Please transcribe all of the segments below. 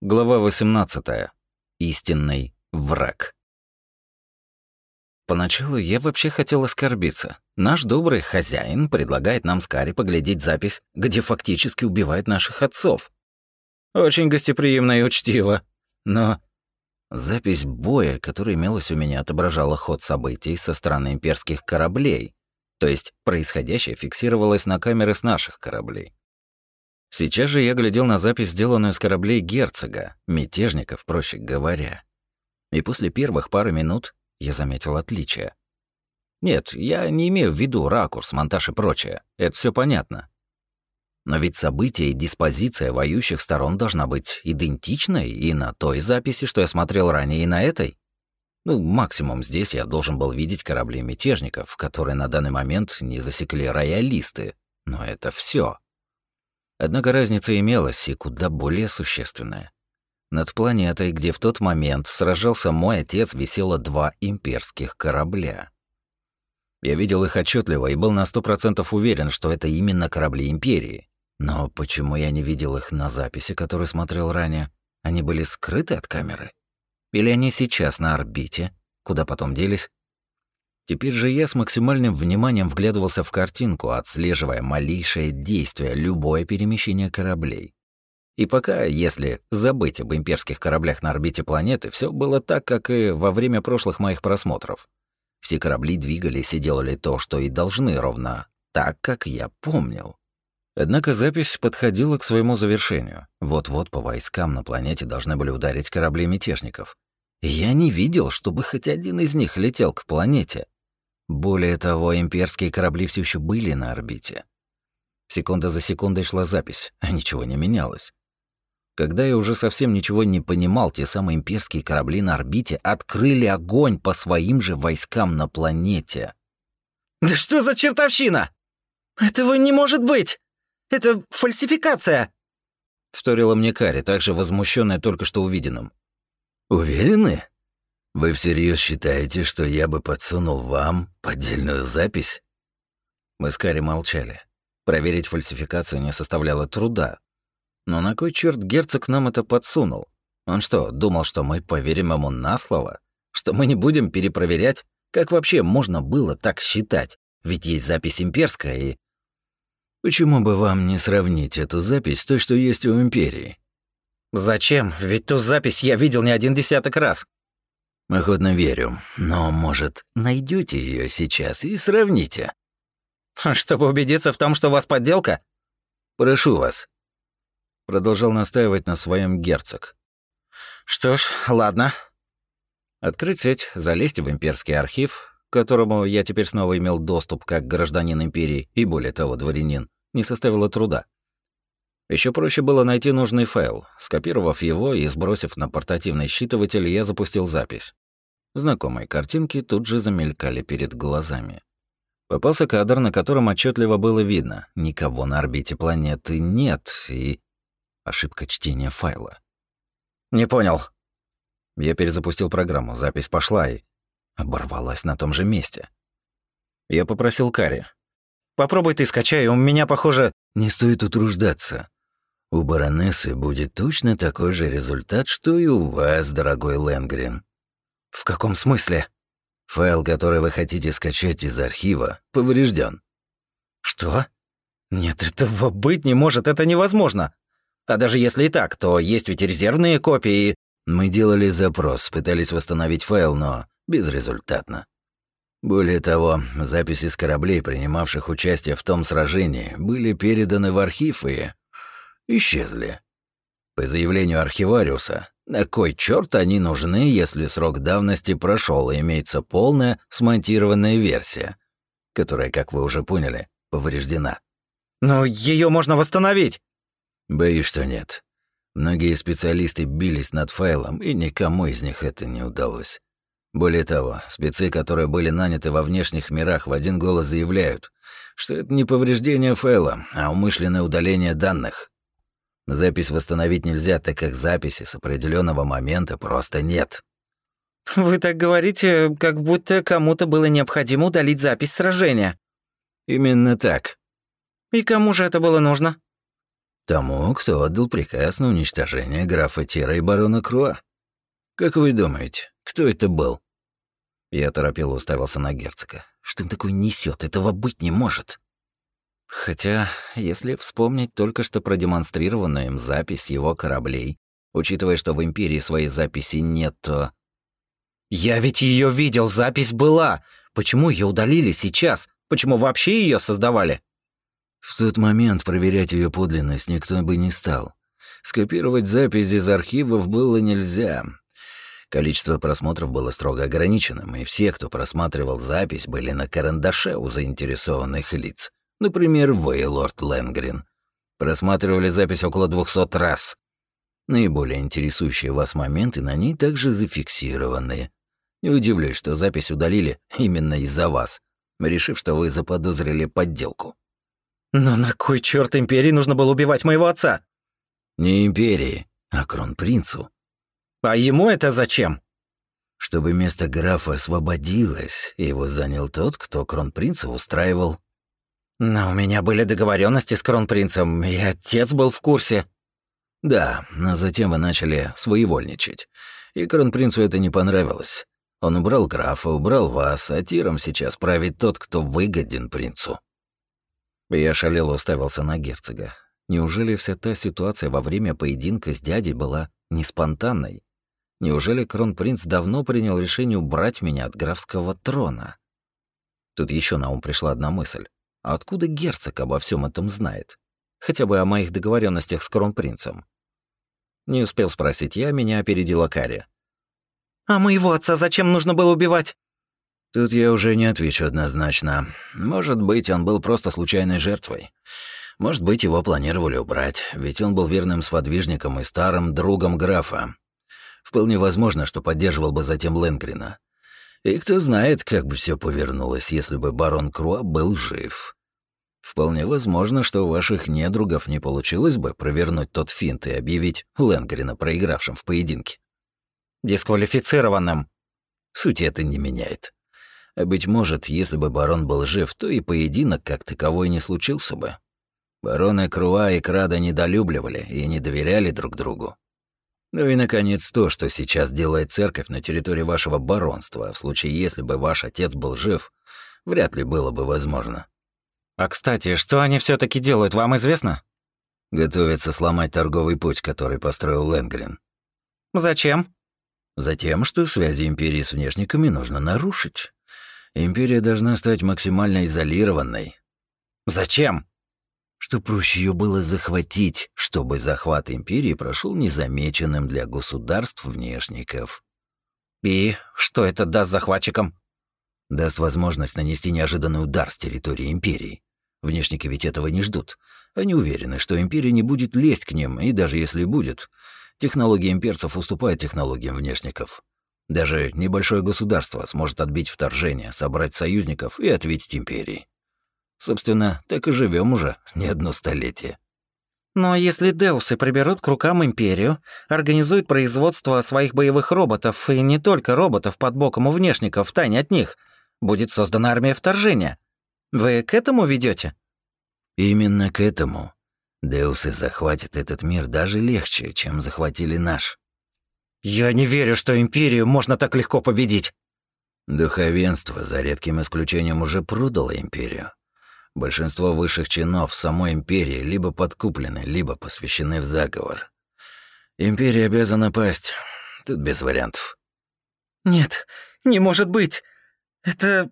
Глава 18. Истинный враг. Поначалу я вообще хотел оскорбиться. Наш добрый хозяин предлагает нам с Кари поглядеть запись, где фактически убивает наших отцов. Очень гостеприимно и учтиво. Но запись боя, которая имелась у меня, отображала ход событий со стороны имперских кораблей. То есть происходящее фиксировалось на камеры с наших кораблей. Сейчас же я глядел на запись, сделанную с кораблей герцога, мятежников, проще говоря. И после первых пары минут я заметил отличия. Нет, я не имею в виду ракурс, монтаж и прочее. Это все понятно. Но ведь события и диспозиция воюющих сторон должна быть идентичной и на той записи, что я смотрел ранее, и на этой. Ну, максимум здесь я должен был видеть корабли мятежников, которые на данный момент не засекли роялисты. Но это все. Однако разница имелась и куда более существенная. Над планетой, где в тот момент сражался мой отец, висело два имперских корабля. Я видел их отчетливо и был на сто процентов уверен, что это именно корабли Империи. Но почему я не видел их на записи, которую смотрел ранее? Они были скрыты от камеры? Или они сейчас на орбите? Куда потом делись? Теперь же я с максимальным вниманием вглядывался в картинку, отслеживая малейшее действие, любое перемещение кораблей. И пока, если забыть об имперских кораблях на орбите планеты, все было так, как и во время прошлых моих просмотров. Все корабли двигались и делали то, что и должны, ровно так, как я помнил. Однако запись подходила к своему завершению. Вот-вот по войскам на планете должны были ударить корабли мятежников. Я не видел, чтобы хоть один из них летел к планете. Более того, имперские корабли все еще были на орбите. Секунда за секундой шла запись, а ничего не менялось. Когда я уже совсем ничего не понимал, те самые имперские корабли на орбите открыли огонь по своим же войскам на планете. «Да что за чертовщина? Этого не может быть! Это фальсификация!» Вторила мне Кари, также возмущенная только что увиденным. «Уверены?» Вы всерьез считаете, что я бы подсунул вам поддельную запись? Мы с Кари молчали. Проверить фальсификацию не составляло труда. Но на кой черт герцог нам это подсунул? Он что, думал, что мы поверим ему на слово? Что мы не будем перепроверять? Как вообще можно было так считать? Ведь есть запись имперская и... Почему бы вам не сравнить эту запись с той, что есть у Империи? Зачем? Ведь ту запись я видел не один десяток раз. Охотно верю. Но, может, найдете ее сейчас и сравните? Чтобы убедиться в том, что у вас подделка? Прошу вас. Продолжал настаивать на своем герцог. Что ж, ладно. Открыть сеть, залезть в имперский архив, к которому я теперь снова имел доступ как гражданин империи и, более того, дворянин, не составило труда. Еще проще было найти нужный файл. Скопировав его и сбросив на портативный считыватель, я запустил запись. Знакомые картинки тут же замелькали перед глазами. Попался кадр, на котором отчетливо было видно, никого на орбите планеты нет, и... Ошибка чтения файла. «Не понял». Я перезапустил программу, запись пошла и... Оборвалась на том же месте. Я попросил Кари. «Попробуй ты скачай, у меня, похоже...» «Не стоит утруждаться. У баронессы будет точно такой же результат, что и у вас, дорогой Ленгрен. В каком смысле? Файл, который вы хотите скачать из архива, поврежден. Что? Нет, этого быть не может, это невозможно. А даже если и так, то есть ведь резервные копии. Мы делали запрос, пытались восстановить файл, но безрезультатно. Более того, записи с кораблей, принимавших участие в том сражении, были переданы в архив и исчезли. По заявлению архивариуса, на кой черт они нужны, если срок давности прошел и имеется полная смонтированная версия, которая, как вы уже поняли, повреждена. Но ее можно восстановить. Боюсь, что нет. Многие специалисты бились над файлом, и никому из них это не удалось. Более того, спецы, которые были наняты во внешних мирах, в один голос заявляют, что это не повреждение файла, а умышленное удаление данных. Запись восстановить нельзя, так как записи с определенного момента просто нет. Вы так говорите, как будто кому-то было необходимо удалить запись сражения. Именно так. И кому же это было нужно? Тому, кто отдал приказ на уничтожение графа Тира и барона Круа. Как вы думаете, кто это был? Я торопело уставился на герцога. Что он такое несет? Этого быть не может. Хотя, если вспомнить только что продемонстрированную им запись его кораблей, учитывая, что в Империи своей записи нет, то... «Я ведь ее видел, запись была! Почему ее удалили сейчас? Почему вообще ее создавали?» В тот момент проверять ее подлинность никто бы не стал. Скопировать запись из архивов было нельзя. Количество просмотров было строго ограниченным, и все, кто просматривал запись, были на карандаше у заинтересованных лиц. Например, вы, лорд Ленгрин. Просматривали запись около двухсот раз. Наиболее интересующие вас моменты на ней также зафиксированы. Не удивлюсь, что запись удалили именно из-за вас, решив, что вы заподозрили подделку. Но на кой черт империи нужно было убивать моего отца? Не империи, а кронпринцу. А ему это зачем? Чтобы место графа освободилось, его занял тот, кто кронпринца устраивал. Но у меня были договоренности с кронпринцем, и отец был в курсе. Да, но затем вы начали своевольничать. И кронпринцу это не понравилось. Он убрал графа, убрал вас, а тиром сейчас правит тот, кто выгоден принцу. Я шалело уставился на герцога. Неужели вся та ситуация во время поединка с дядей была не спонтанной? Неужели кронпринц давно принял решение убрать меня от графского трона? Тут еще на ум пришла одна мысль. А откуда герцог обо всем этом знает? Хотя бы о моих договоренностях с кронпринцем. Не успел спросить я, меня опередила Кари. «А моего отца зачем нужно было убивать?» Тут я уже не отвечу однозначно. Может быть, он был просто случайной жертвой. Может быть, его планировали убрать, ведь он был верным сподвижником и старым другом графа. Вполне возможно, что поддерживал бы затем Ленгрина. И кто знает, как бы все повернулось, если бы барон Круа был жив. Вполне возможно, что у ваших недругов не получилось бы провернуть тот финт и объявить Ленгрина проигравшим в поединке. Дисквалифицированным. Суть это не меняет. А быть может, если бы барон был жив, то и поединок как таковой не случился бы. Бароны Круа и Крада недолюбливали и не доверяли друг другу. Ну и, наконец, то, что сейчас делает церковь на территории вашего баронства, в случае, если бы ваш отец был жив, вряд ли было бы возможно. А, кстати, что они все таки делают, вам известно? Готовятся сломать торговый путь, который построил Ленгрен. Зачем? Затем, что связи Империи с внешниками нужно нарушить. Империя должна стать максимально изолированной. Зачем? что проще ее было захватить, чтобы захват империи прошел незамеченным для государств-внешников. И что это даст захватчикам? Даст возможность нанести неожиданный удар с территории империи. Внешники ведь этого не ждут. Они уверены, что империя не будет лезть к ним, и даже если будет, технологии имперцев уступают технологиям внешников. Даже небольшое государство сможет отбить вторжение, собрать союзников и ответить империи. Собственно, так и живем уже не одно столетие. Но если Деусы приберут к рукам Империю, организуют производство своих боевых роботов, и не только роботов под боком у внешников, тайне от них, будет создана армия вторжения. Вы к этому ведете? Именно к этому. Деусы захватят этот мир даже легче, чем захватили наш. Я не верю, что Империю можно так легко победить. Духовенство, за редким исключением, уже продало Империю. Большинство высших чинов самой империи либо подкуплены, либо посвящены в заговор. Империя обязана пасть. Тут без вариантов. Нет, не может быть. Это...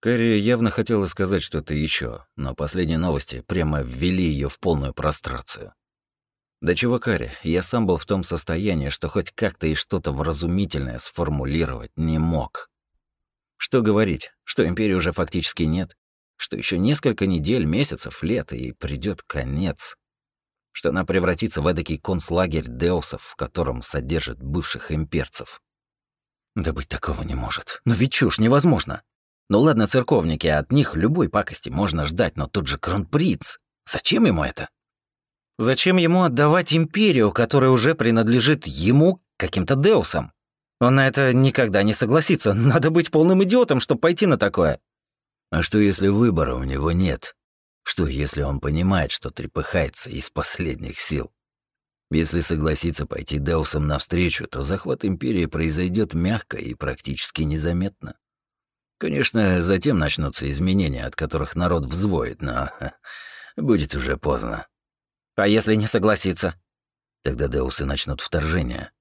Кэрри явно хотела сказать что-то еще, но последние новости прямо ввели ее в полную прострацию. Да чего, Карри, я сам был в том состоянии, что хоть как-то и что-то вразумительное сформулировать не мог. Что говорить, что империи уже фактически нет, что еще несколько недель, месяцев, лет, и придет конец. Что она превратится в эдакий концлагерь деусов, в котором содержат бывших имперцев. Да быть такого не может. Но ведь чушь невозможно. Ну ладно, церковники, от них любой пакости можно ждать, но тут же кронпринц. Зачем ему это? Зачем ему отдавать империю, которая уже принадлежит ему, каким-то деусам? Он на это никогда не согласится. Надо быть полным идиотом, чтобы пойти на такое. А что, если выбора у него нет? Что, если он понимает, что трепыхается из последних сил? Если согласится пойти Деусом навстречу, то захват Империи произойдет мягко и практически незаметно. Конечно, затем начнутся изменения, от которых народ взвоет, но будет уже поздно. А если не согласится? Тогда Деусы начнут вторжение.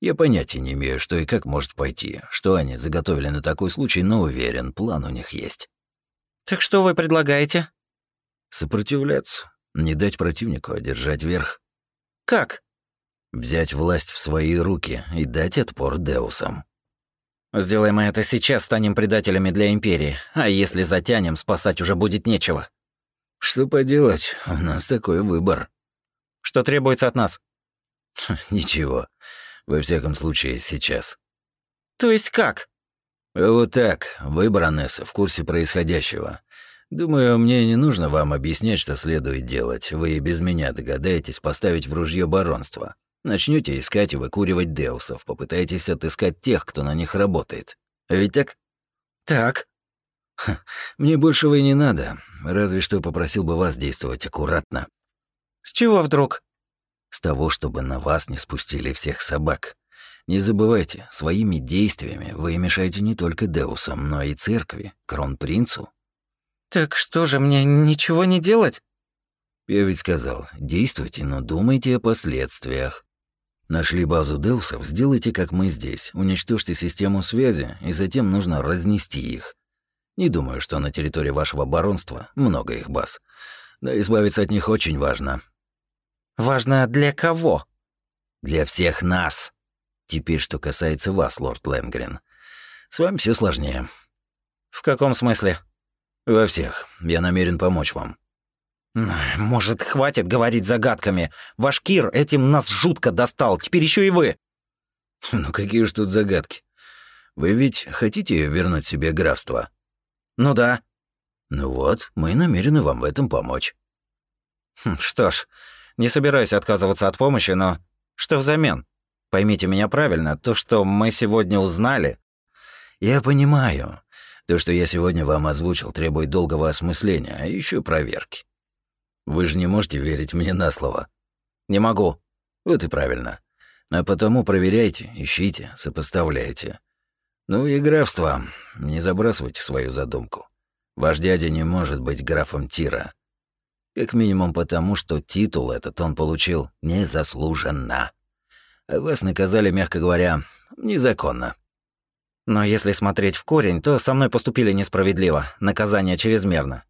Я понятия не имею, что и как может пойти, что они заготовили на такой случай, но уверен, план у них есть. Так что вы предлагаете? Сопротивляться, не дать противнику одержать верх. Как? Взять власть в свои руки и дать отпор Деусам. Сделаем мы это сейчас, станем предателями для Империи. А если затянем, спасать уже будет нечего. Что поделать, у нас такой выбор. Что требуется от нас? Ничего. Во всяком случае, сейчас. То есть как? Вот так. Вы, баронесса, в курсе происходящего. Думаю, мне не нужно вам объяснять, что следует делать. Вы и без меня догадаетесь поставить в ружье баронство. Начнете искать и выкуривать деусов, попытаетесь отыскать тех, кто на них работает. Ведь так? Так. Ха, мне большего и не надо. Разве что попросил бы вас действовать аккуратно. С чего вдруг? С того, чтобы на вас не спустили всех собак. Не забывайте, своими действиями вы мешаете не только Деусам, но и церкви, кронпринцу. Так что же, мне ничего не делать? Я ведь сказал, действуйте, но думайте о последствиях. Нашли базу Деусов, сделайте, как мы здесь. Уничтожьте систему связи, и затем нужно разнести их. Не думаю, что на территории вашего баронства много их баз. Но избавиться от них очень важно. Важно для кого? Для всех нас. Теперь, что касается вас, лорд Лэнгрен. С вами все сложнее. В каком смысле? Во всех. Я намерен помочь вам. Может, хватит говорить загадками. Ваш Кир этим нас жутко достал, теперь еще и вы. Ну какие уж тут загадки. Вы ведь хотите вернуть себе графство? Ну да. Ну вот, мы намерены вам в этом помочь. Хм, что ж, не собираюсь отказываться от помощи, но что взамен? Поймите меня правильно, то, что мы сегодня узнали... Я понимаю. То, что я сегодня вам озвучил, требует долгого осмысления, а еще проверки. Вы же не можете верить мне на слово. Не могу. Вот и правильно. А потому проверяйте, ищите, сопоставляйте. Ну и графство. Не забрасывайте свою задумку. Ваш дядя не может быть графом Тира. Как минимум потому, что титул этот он получил незаслуженно. А вас наказали, мягко говоря, незаконно. Но если смотреть в корень, то со мной поступили несправедливо, наказание чрезмерно.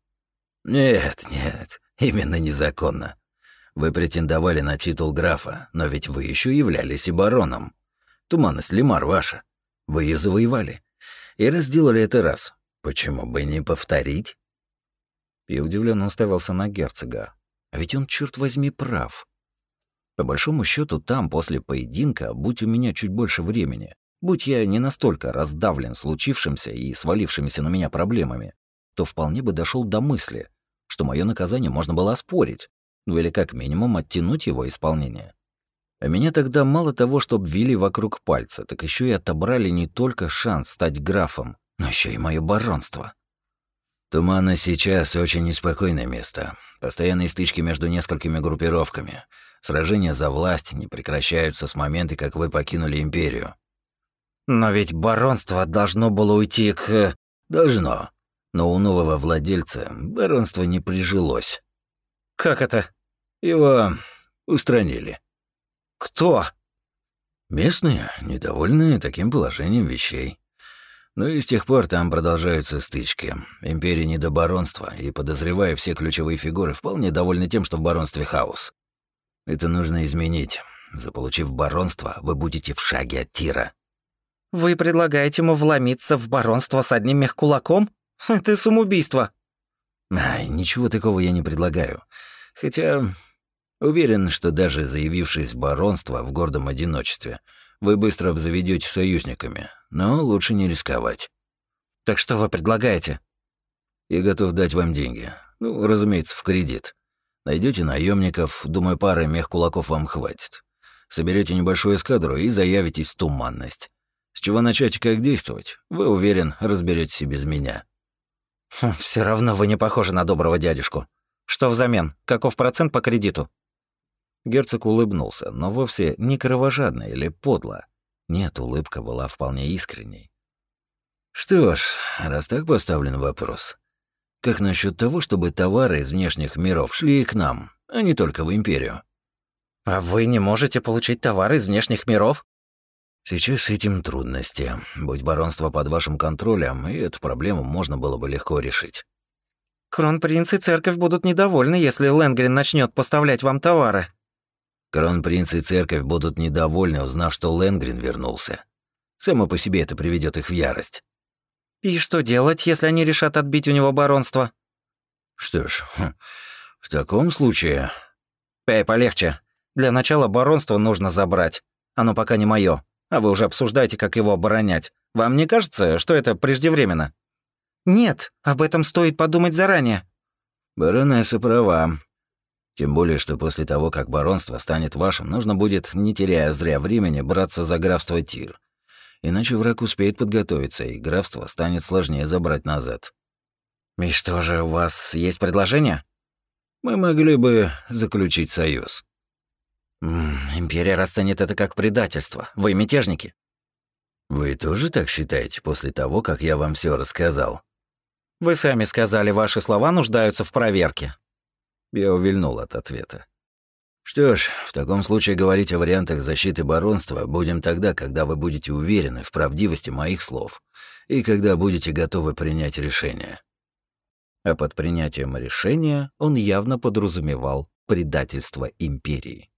Нет, нет, именно незаконно. Вы претендовали на титул графа, но ведь вы еще являлись и бароном. Туманность Лимар ваша. Вы ее завоевали. И раз сделали это раз, почему бы не повторить? Я удивленно уставился на герцога. А ведь он, черт возьми, прав. По большому счету, там, после поединка, будь у меня чуть больше времени, будь я не настолько раздавлен случившимся и свалившимися на меня проблемами, то вполне бы дошел до мысли, что мое наказание можно было оспорить, ну или как минимум оттянуть его исполнение. А меня тогда мало того, что обвели вокруг пальца, так еще и отобрали не только шанс стать графом, но еще и мое баронство. Тумана сейчас очень неспокойное место. Постоянные стычки между несколькими группировками. Сражения за власть не прекращаются с момента, как вы покинули империю. Но ведь баронство должно было уйти к... Должно. Но у нового владельца баронство не прижилось. Как это? Его устранили. Кто? Местные, недовольные таким положением вещей. Ну и с тех пор там продолжаются стычки. Империя не до баронства, и, подозревая, все ключевые фигуры вполне довольны тем, что в баронстве хаос. Это нужно изменить. Заполучив баронство, вы будете в шаге от тира. Вы предлагаете ему вломиться в баронство с одним мехкулаком? Это самоубийство. Ай, ничего такого я не предлагаю. Хотя уверен, что даже заявившись в баронство в гордом одиночестве, вы быстро обзаведете союзниками, но лучше не рисковать. Так что вы предлагаете? Я готов дать вам деньги. Ну, разумеется, в кредит. Найдете наемников, думаю, пары мех-кулаков вам хватит. Соберете небольшую эскадру и заявитесь в туманность. С чего начать и как действовать? Вы, уверен, разберетесь и без меня. Хм, Все равно вы не похожи на доброго дядюшку. Что взамен? Каков процент по кредиту?» Герцог улыбнулся, но вовсе не кровожадно или подло. Нет, улыбка была вполне искренней. «Что ж, раз так поставлен вопрос, как насчет того, чтобы товары из внешних миров шли и к нам, а не только в Империю?» «А вы не можете получить товары из внешних миров?» «Сейчас с этим трудности. Будь баронство под вашим контролем, и эту проблему можно было бы легко решить». «Кронпринц и церковь будут недовольны, если Ленгрен начнет поставлять вам товары». «Кронпринц и церковь будут недовольны, узнав, что Ленгрен вернулся. Само по себе это приведет их в ярость». «И что делать, если они решат отбить у него баронство?» «Что ж, хм, в таком случае...» «Эй, полегче. Для начала баронство нужно забрать. Оно пока не мое, а вы уже обсуждаете, как его оборонять. Вам не кажется, что это преждевременно? Нет, об этом стоит подумать заранее. Баронесса права. Тем более, что после того, как баронство станет вашим, нужно будет, не теряя зря времени, браться за графство Тир. Иначе враг успеет подготовиться, и графство станет сложнее забрать назад. И что же, у вас есть предложение? Мы могли бы заключить союз. Империя расценит это как предательство. Вы мятежники. Вы тоже так считаете после того, как я вам все рассказал? Вы сами сказали, ваши слова нуждаются в проверке. Я увильнул от ответа. Что ж, в таком случае говорить о вариантах защиты баронства будем тогда, когда вы будете уверены в правдивости моих слов и когда будете готовы принять решение. А под принятием решения он явно подразумевал предательство империи.